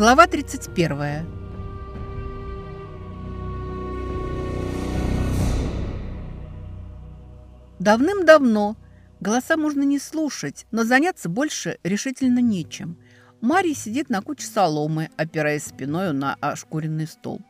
Глава 31. Давным-давно голоса можно не слушать, но заняться больше решительно нечем. Мария сидит на куче соломы, опираясь спиной на ошкуренный столб.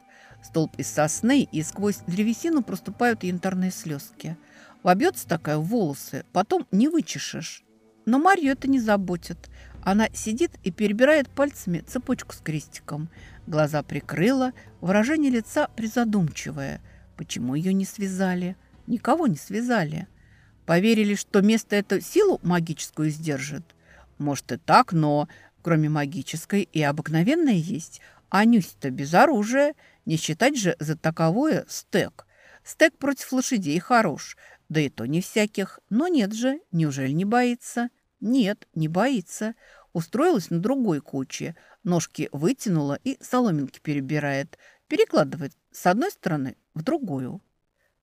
Столб из сосны, и сквозь древесину проступают янтарные слезки. Вобьется такая в волосы, потом не вычешешь. Но Марию это не заботит. Она сидит и перебирает пальцами цепочку с крестиком. Глаза прикрыла, выражение лица призадумчивое. Почему ее не связали? Никого не связали. Поверили, что место это силу магическую сдержит? Может и так, но кроме магической и обыкновенной есть. А Нюсь-то без оружия. Не считать же за таковое стек. Стек против лошадей хорош. Да и то не всяких. Но нет же, неужели не боится? Нет, не боится. Устроилась на другой куче. Ножки вытянула и соломинки перебирает. Перекладывает с одной стороны в другую.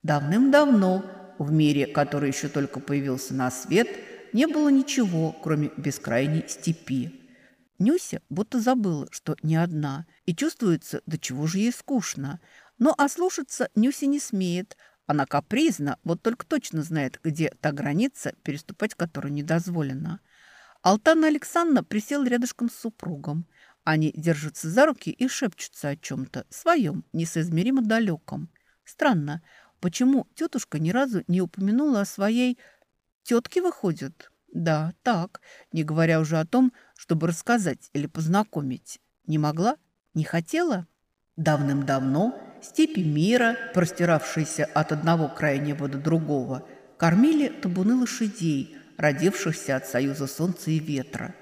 Давным-давно, в мире, который еще только появился на свет, не было ничего, кроме бескрайней степи. Нюся будто забыла, что не одна, и чувствуется, до чего же ей скучно. Но ослушаться Нюся не смеет, она капризна, вот только точно знает, где та граница, переступать которую не дозволено. Алтана Александровна присел рядышком с супругом. Они держатся за руки и шепчутся о чем-то своем, несоизмеримо далеком. Странно, почему тетушка ни разу не упомянула о своей тетке, выходит? Да, так, не говоря уже о том, чтобы рассказать или познакомить. Не могла? Не хотела? Давным-давно степи мира, простиравшиеся от одного края неба до другого, кормили табуны лошадей, родившихся от союза солнца и ветра.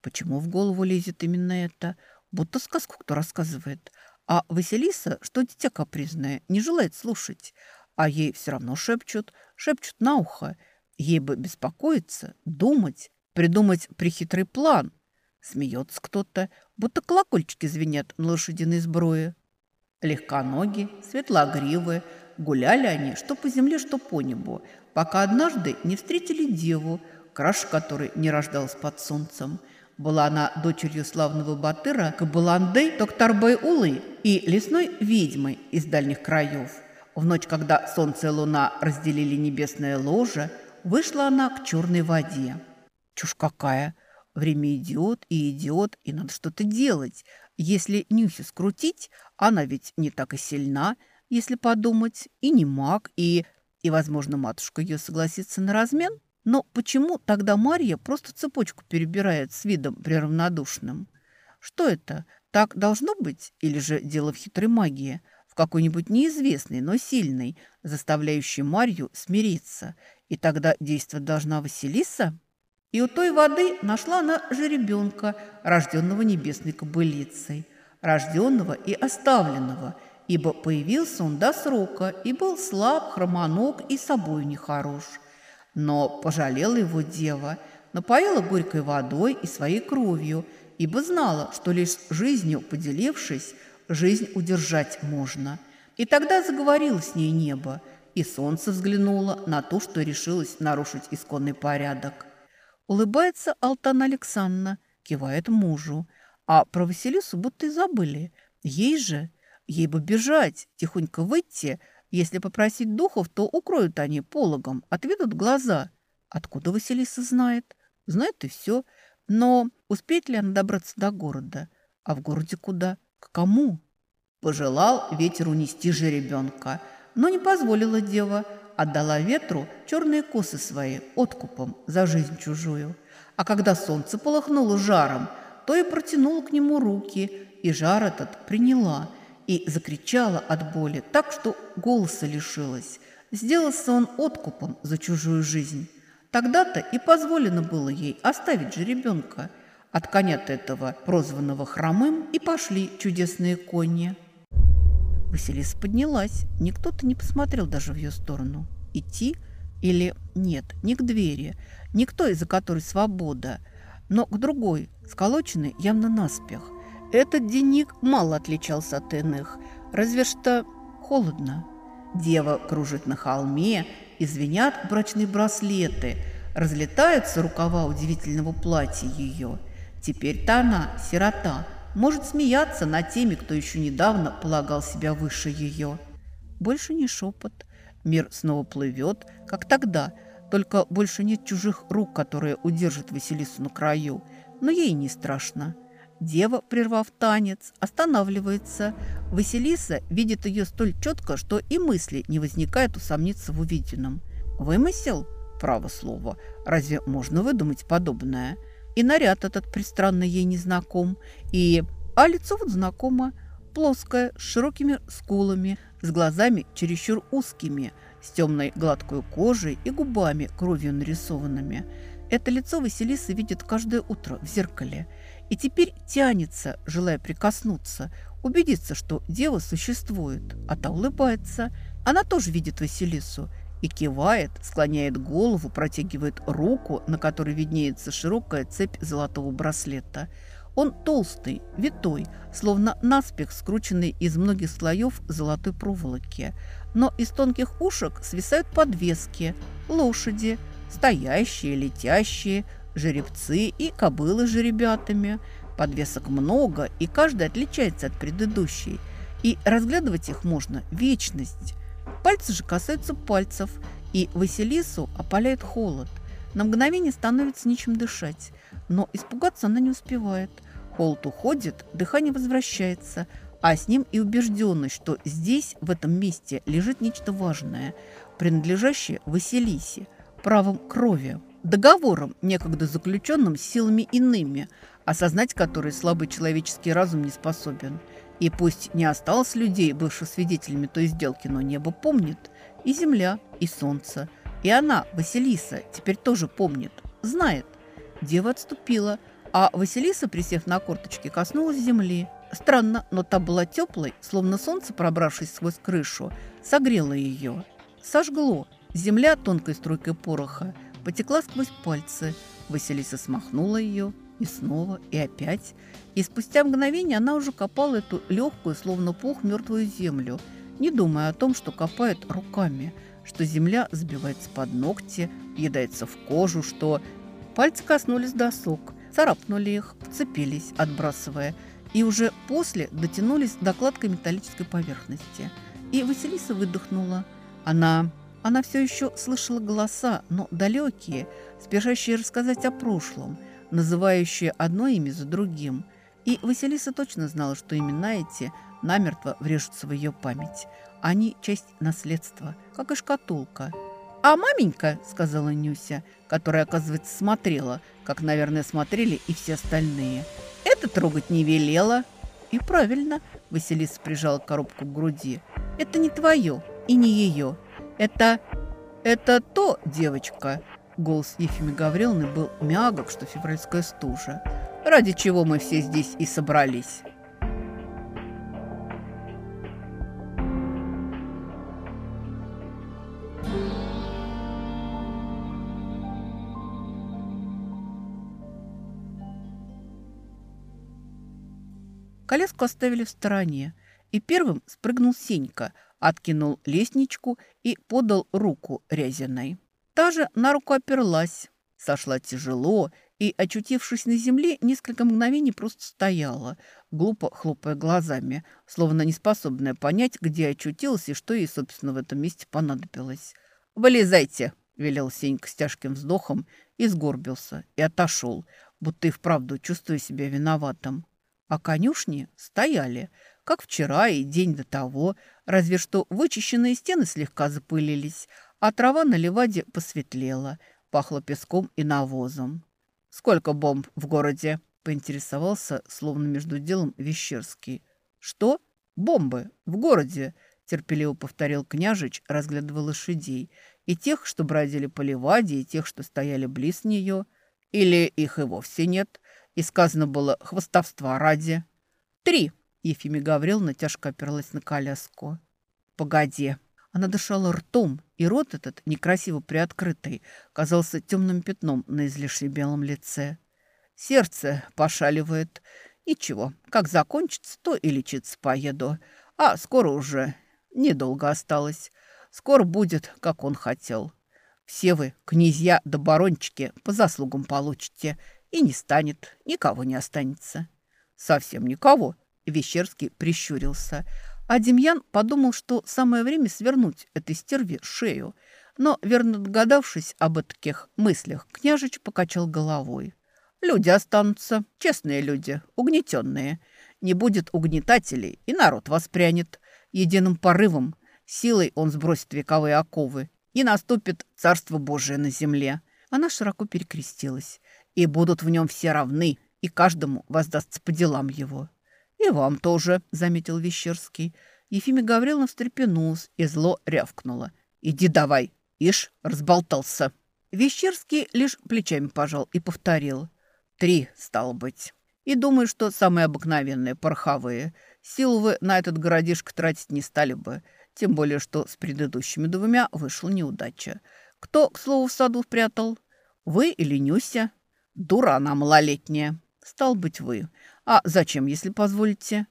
Почему в голову лезет именно это? Будто сказку кто рассказывает. А Василиса, что дитя капризное, не желает слушать. А ей все равно шепчут, шепчут на ухо. Ей бы беспокоиться, думать, придумать прихитрый план – Смеется кто-то, будто колокольчики звенят на лошадиной сброе. Легконоги, светлогривые, гуляли они что по земле, что по небу, пока однажды не встретили деву, краш которой не рождалась под солнцем. Была она дочерью славного батыра Кабаландей Токтарбай-Улы и лесной ведьмой из дальних краев. В ночь, когда солнце и луна разделили небесное ложе, вышла она к черной воде. Чушь какая! Время идет и идет, и надо что-то делать. Если Нюхи скрутить, она ведь не так и сильна, если подумать, и не маг, и... И, возможно, матушка ее согласится на размен. Но почему тогда Марья просто цепочку перебирает с видом приравнодушным? Что это? Так должно быть? Или же дело в хитрой магии? В какой-нибудь неизвестной, но сильной, заставляющей Марью смириться? И тогда действовать должна Василиса? И у той воды нашла она жеребенка, рожденного небесной кобылицей, рожденного и оставленного, ибо появился он до срока и был слаб, хромоног и собою нехорош. Но пожалела его дева, напоила горькой водой и своей кровью, ибо знала, что лишь жизнью поделившись, жизнь удержать можно. И тогда заговорило с ней небо, и солнце взглянуло на то, что решилось нарушить исконный порядок. Улыбается Алтана Александровна, кивает мужу. А про Василису будто и забыли. Ей же, ей бы бежать, тихонько выйти. Если попросить духов, то укроют они пологом, отведут глаза. Откуда Василиса знает? Знает и все. Но успеет ли она добраться до города? А в городе куда? К кому? Пожелал ветер унести же ребенка, но не позволила дева – отдала ветру черные косы свои откупом за жизнь чужую. А когда солнце полыхнуло жаром, то и протянула к нему руки, и жар этот приняла, и закричала от боли так, что голоса лишилась. Сделался он откупом за чужую жизнь. Тогда-то и позволено было ей оставить же ребенка. От коня-то этого, прозванного хромым, и пошли чудесные кони. Василиса поднялась. Никто-то не посмотрел даже в ее сторону. Идти или нет, не к двери, не к той, за которой свобода, но к другой, сколоченной явно наспех. Этот денник мало отличался от иных, разве что холодно. Дева кружит на холме, извинят брачные браслеты, разлетаются рукава удивительного платья ее. Теперь-то она, сирота, Может смеяться над теми, кто еще недавно полагал себя выше ее. Больше не шепот. Мир снова плывет, как тогда, только больше нет чужих рук, которые удержат Василису на краю. Но ей не страшно. Дева, прервав танец, останавливается. Василиса видит ее столь четко, что и мысли не возникает усомниться в увиденном. Вымысел? Право слово. Разве можно выдумать подобное? И наряд этот пристранно ей не знаком. И... А лицо вот знакомо. Плоское, с широкими скулами, с глазами чересчур узкими, с темной гладкой кожей и губами кровью нарисованными. Это лицо Василиса видит каждое утро в зеркале. И теперь тянется, желая прикоснуться, убедиться, что дева существует. А та улыбается. Она тоже видит Василису и кивает, склоняет голову, протягивает руку, на которой виднеется широкая цепь золотого браслета. Он толстый, витой, словно наспех скрученный из многих слоев золотой проволоки. Но из тонких ушек свисают подвески, лошади, стоящие, летящие, жеребцы и кобылы с жеребятами. Подвесок много, и каждый отличается от предыдущей. И разглядывать их можно вечность. Пальцы же касаются пальцев, и Василису опаляет холод. На мгновение становится нечем дышать, но испугаться она не успевает. Холод уходит, дыхание возвращается, а с ним и убежденность, что здесь, в этом месте, лежит нечто важное, принадлежащее Василисе, правом крови, договором, некогда заключенным силами иными, осознать которые слабый человеческий разум не способен – и пусть не осталось людей, бывших свидетелями той сделки, но небо помнит. И земля, и солнце. И она, Василиса, теперь тоже помнит, знает. Дева отступила, а Василиса, присев на корточки, коснулась земли. Странно, но та была теплой, словно солнце, пробравшись сквозь крышу, согрело ее. Сожгло. Земля тонкой струйкой пороха потекла сквозь пальцы. Василиса смахнула ее, и снова, и опять. И спустя мгновение она уже копала эту легкую, словно пух, мертвую землю, не думая о том, что копает руками, что земля сбивается под ногти, въедается в кожу, что... Пальцы коснулись досок, царапнули их, вцепились, отбрасывая, и уже после дотянулись до гладкой металлической поверхности. И Василиса выдохнула. Она... Она все еще слышала голоса, но далекие, спешащие рассказать о прошлом – называющие одно имя за другим. И Василиса точно знала, что имена эти намертво врежутся в ее память. Они часть наследства, как и шкатулка. «А маменька», — сказала Нюся, которая, оказывается, смотрела, как, наверное, смотрели и все остальные, — «это трогать не велела». «И правильно», — Василиса прижала коробку к груди, — «это не твое и не ее. Это... это то, девочка, Голос Ефимы Гавриловны был мягок, что февральская стужа. «Ради чего мы все здесь и собрались?» Колеску оставили в стороне, и первым спрыгнул Сенька, откинул лестничку и подал руку Рязиной. Та же на руку оперлась, сошла тяжело и, очутившись на земле, несколько мгновений просто стояла, глупо хлопая глазами, словно неспособная понять, где очутилась и что ей, собственно, в этом месте понадобилось. «Вылезайте!» – велел Сенька с тяжким вздохом и сгорбился, и отошел, будто и вправду чувствуя себя виноватым. А конюшни стояли, как вчера и день до того, разве что вычищенные стены слегка запылились, а трава на леваде посветлела, пахло песком и навозом. «Сколько бомб в городе?» – поинтересовался, словно между делом Вещерский. «Что? Бомбы? В городе?» – терпеливо повторил княжич, разглядывая лошадей. «И тех, что бродили по леваде, и тех, что стояли близ нее. Или их и вовсе нет. И сказано было хвостовства ради». «Три!» – Ефимия Гавриловна тяжко оперлась на коляску. «Погоди!» Она дышала ртом, и рот этот, некрасиво приоткрытый, казался темным пятном на излишне белом лице. Сердце пошаливает. Ничего, как закончится, то и лечиться поеду. А скоро уже недолго осталось. Скоро будет, как он хотел. Все вы, князья да барончики, по заслугам получите. И не станет, никого не останется. «Совсем никого», – Вещерский прищурился. А Демьян подумал, что самое время свернуть этой стерве шею. Но, верно догадавшись об таких мыслях, княжич покачал головой. «Люди останутся, честные люди, угнетенные. Не будет угнетателей, и народ воспрянет. Единым порывом, силой он сбросит вековые оковы, и наступит Царство Божие на земле». Она широко перекрестилась. «И будут в нем все равны, и каждому воздастся по делам его». «И вам тоже», — заметил Вещерский. Ефимия Гавриловна встрепенулась и зло рявкнула. «Иди давай, ишь, разболтался». Вещерский лишь плечами пожал и повторил. «Три, стало быть». И думаю, что самые обыкновенные, пороховые. Сил вы на этот городишко тратить не стали бы. Тем более, что с предыдущими двумя вышла неудача. Кто, к слову, в саду спрятал? Вы или Нюся? Дура она малолетняя. Стал быть, вы. А зачем, если позволите?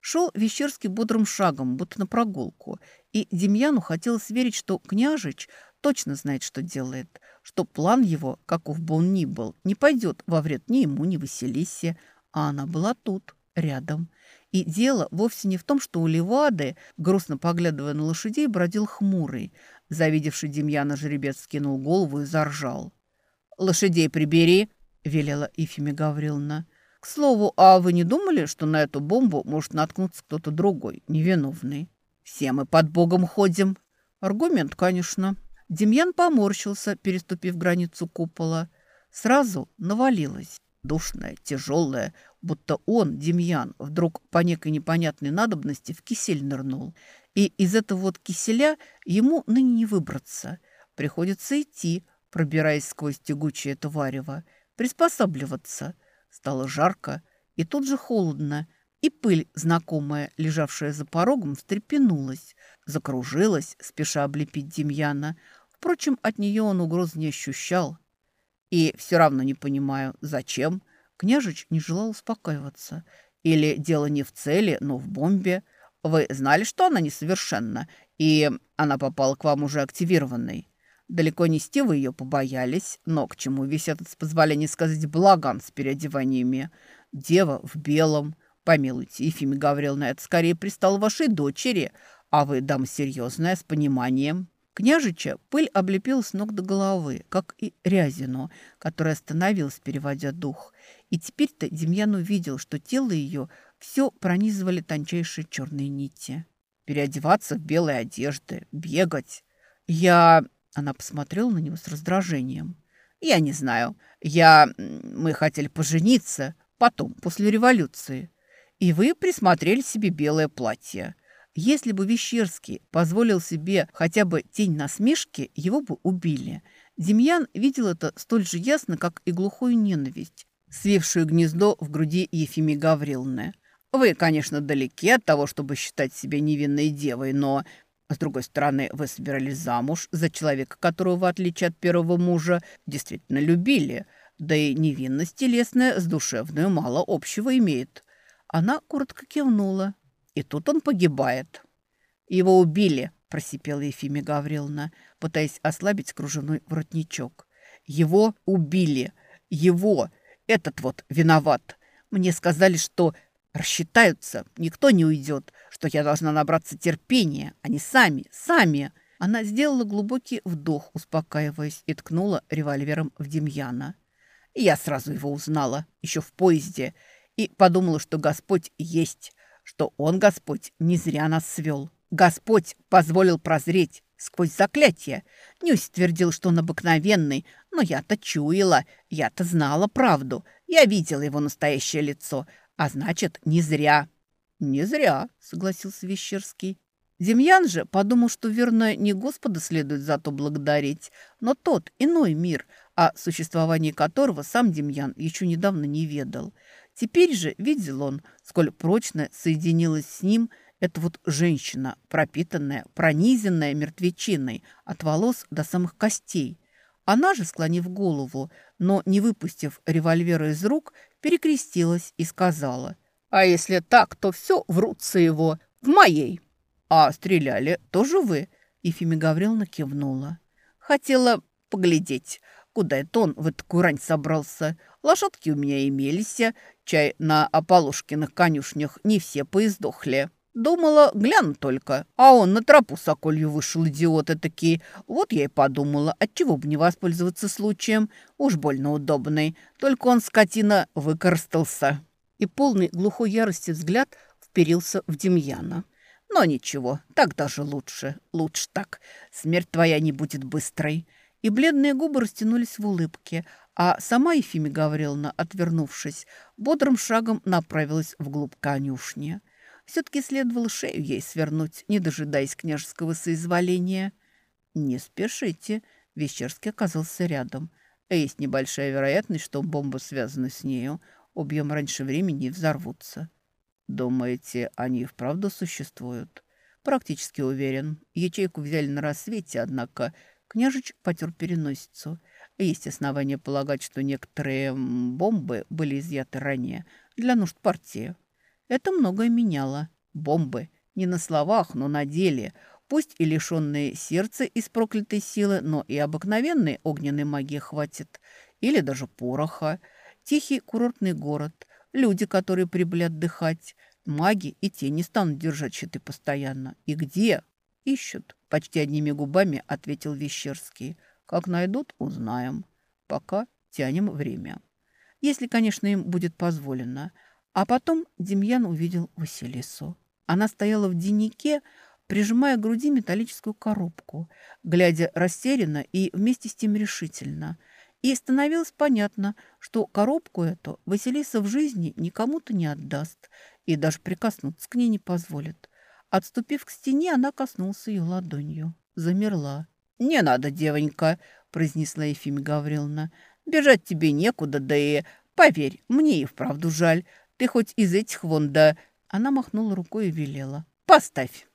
Шел Вещерский бодрым шагом, будто на прогулку. И Демьяну хотелось верить, что княжич точно знает, что делает, что план его, каков бы он ни был, не пойдет во вред ни ему, ни Василисе, а она была тут, рядом. И дело вовсе не в том, что у Левады, грустно поглядывая на лошадей, бродил хмурый. Завидевший Демьяна жеребец скинул голову и заржал. «Лошадей прибери!» – велела Ефимия Гавриловна. «К слову, а вы не думали, что на эту бомбу может наткнуться кто-то другой, невиновный? Все мы под Богом ходим». Аргумент, конечно. Демьян поморщился, переступив границу купола. Сразу навалилось. Душная, тяжелая, будто он, Демьян, вдруг по некой непонятной надобности в кисель нырнул. И из этого вот киселя ему ныне не выбраться. Приходится идти, пробираясь сквозь тягучее тварево, приспосабливаться. Стало жарко и тут же холодно, и пыль, знакомая, лежавшая за порогом, встрепенулась, закружилась, спеша облепить Демьяна. Впрочем, от нее он угроз не ощущал. И все равно не понимаю, зачем. Княжич не желал успокаиваться. Или дело не в цели, но в бомбе. Вы знали, что она несовершенна, и она попала к вам уже активированной. Далеко нести вы ее побоялись, но к чему весь этот, с позволения сказать, балаган с переодеваниями? Дева в белом. Помилуйте, Ефимия Гавриловна, это скорее пристал вашей дочери, а вы дама серьезная, с пониманием. Княжича пыль облепила с ног до головы, как и Рязину, которая остановилась, переводя дух. И теперь-то Демьян увидел, что тело ее все пронизывали тончайшие черные нити. Переодеваться в белые одежды, бегать. Я... Она посмотрела на него с раздражением. «Я не знаю. Я... Мы хотели пожениться. Потом, после революции. И вы присмотрели себе белое платье. Если бы Вещерский позволил себе хотя бы тень насмешки, его бы убили. Демьян видел это столь же ясно, как и глухую ненависть, свившую гнездо в груди Ефимии Гавриловны. Вы, конечно, далеки от того, чтобы считать себя невинной девой, но, с другой стороны, вы собирались замуж за человека, которого, в отличие от первого мужа, действительно любили. Да и невинность телесная с душевной мало общего имеет. Она коротко кивнула. И тут он погибает. Его убили, просипела Ефимия Гавриловна, пытаясь ослабить кружевной воротничок. Его убили. Его. Этот вот виноват. Мне сказали, что рассчитаются, никто не уйдет, что я должна набраться терпения. Они сами, сами. Она сделала глубокий вдох, успокаиваясь, и ткнула револьвером в Демьяна. Я сразу его узнала, еще в поезде, и подумала, что Господь есть что Он, Господь, не зря нас свел. Господь позволил прозреть сквозь заклятие. Нюсь твердил, что он обыкновенный, но я-то чуяла, я-то знала правду. Я видела его настоящее лицо, а значит, не зря. «Не зря», — согласился Вещерский. Демьян же подумал, что, верно, не Господа следует за то благодарить, но тот иной мир, о существовании которого сам Демьян еще недавно не ведал — Теперь же видел он, сколь прочно соединилась с ним эта вот женщина, пропитанная, пронизенная мертвечиной от волос до самых костей. Она же, склонив голову, но не выпустив револьвера из рук, перекрестилась и сказала, «А если так, то все врутся его в моей». «А стреляли тоже вы?» Ефимия Гавриловна кивнула. «Хотела поглядеть, куда это он в такую рань собрался. Лошадки у меня имелись, чай на Аполушкиных конюшнях не все поиздохли. Думала, гляну только, а он на тропу соколью вышел, идиот такие. Вот я и подумала, отчего бы не воспользоваться случаем. Уж больно удобный, только он, скотина, выкорстался. И полный глухой ярости взгляд вперился в Демьяна. Но ничего, так даже лучше, лучше так. Смерть твоя не будет быстрой. И бледные губы растянулись в улыбке, а сама Ефимия Гавриловна, отвернувшись, бодрым шагом направилась вглубь конюшни. Все-таки следовало шею ей свернуть, не дожидаясь княжеского соизволения. «Не спешите», — Вещерский оказался рядом. «Есть небольшая вероятность, что бомба связана с нею. Убьем раньше времени и взорвутся». «Думаете, они вправду существуют?» «Практически уверен. Ячейку взяли на рассвете, однако княжич потер переносицу. Есть основания полагать, что некоторые бомбы были изъяты ранее для нужд партии. Это многое меняло. Бомбы. Не на словах, но на деле. Пусть и лишенные сердца из проклятой силы, но и обыкновенной огненной магии хватит. Или даже пороха. Тихий курортный город. Люди, которые прибыли отдыхать. Маги и те не станут держать щиты постоянно. И где? Ищут. Почти одними губами ответил Вещерский. Как найдут, узнаем. Пока тянем время. Если, конечно, им будет позволено. А потом Демьян увидел Василису. Она стояла в деннике, прижимая к груди металлическую коробку, глядя растерянно и вместе с тем решительно – и становилось понятно, что коробку эту Василиса в жизни никому-то не отдаст и даже прикоснуться к ней не позволит. Отступив к стене, она коснулась ее ладонью. Замерла. «Не надо, девонька», — произнесла Ефимия Гавриловна. «Бежать тебе некуда, да и, поверь, мне и вправду жаль. Ты хоть из этих вон да...» Она махнула рукой и велела. «Поставь».